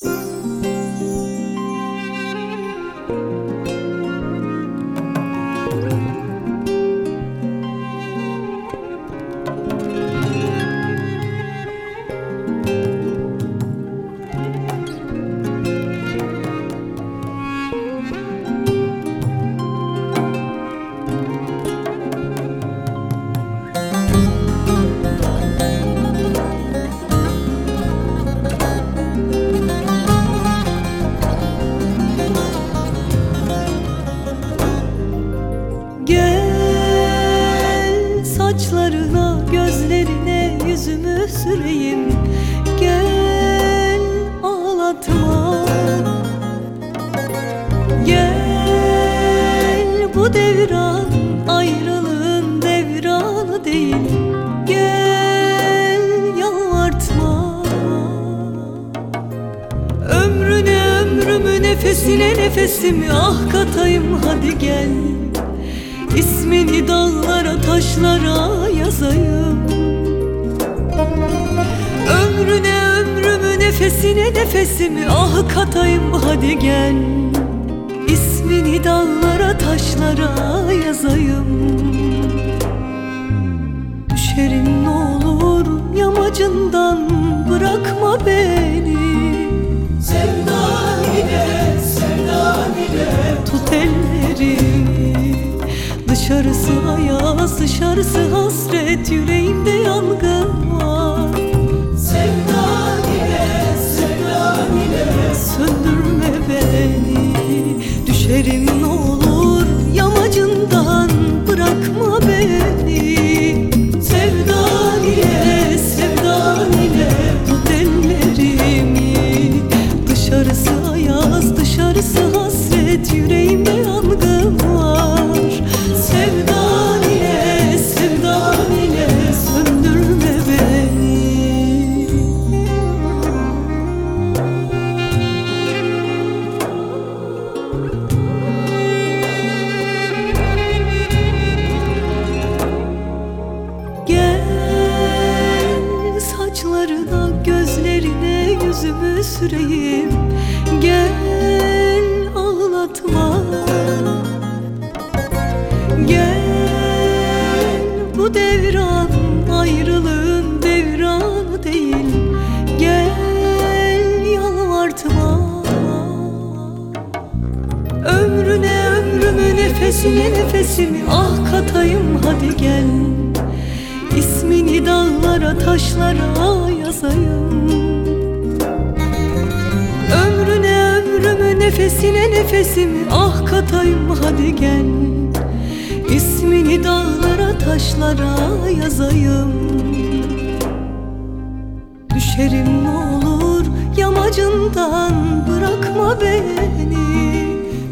Gel saçlarına gözlerine yüzümü süreyim. Gel ağlatma Gel bu devran ayrılığın devranı değil. Gel yalvartma. Ömrüne ömrümü nefesine nefesimi ah katayım hadi gel İsmini dağlara taşlara yazayım. Ömrüne ömrümü nefesine nefesimi ah katayım. Hadi gel. İsmini dağlara taşlara yazayım. Düşerim ne olur yamacından. Bırakma beni Dışarısı ayaz dışarısı hasret Yüreğimde yangın yüzümü süreyim. Gel ağlatma. Gel bu devran ayrılığın devranı değil. Gel yalvartma. Ömrüne ömrümü nefesine nefesimi ah katayım hadi gel. İsmini dağlara taşlara yazayım nefesine nefesimi ah katayım hadi gel. İsmini dağlara taşlara yazayım. Düşerim ne olur yamacından bırakma beni.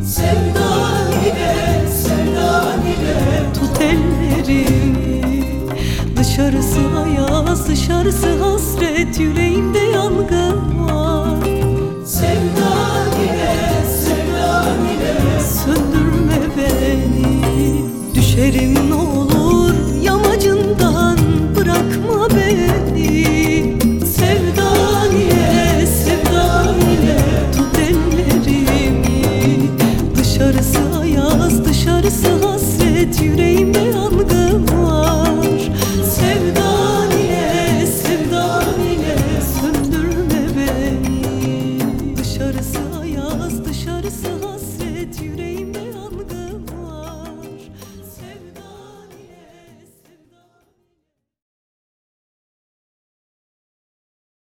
Sevdan ile, sevdan ile. Tut ellerimi. Dışarısı ayaz dışarısı hasret Yüreğimde yangın Yerim olur yamacından bırakma beni. Sevdan ile, sevdan ile tut ellerimi. Dışarısı ayaz, dışarısı hasret, yüreğime yangın.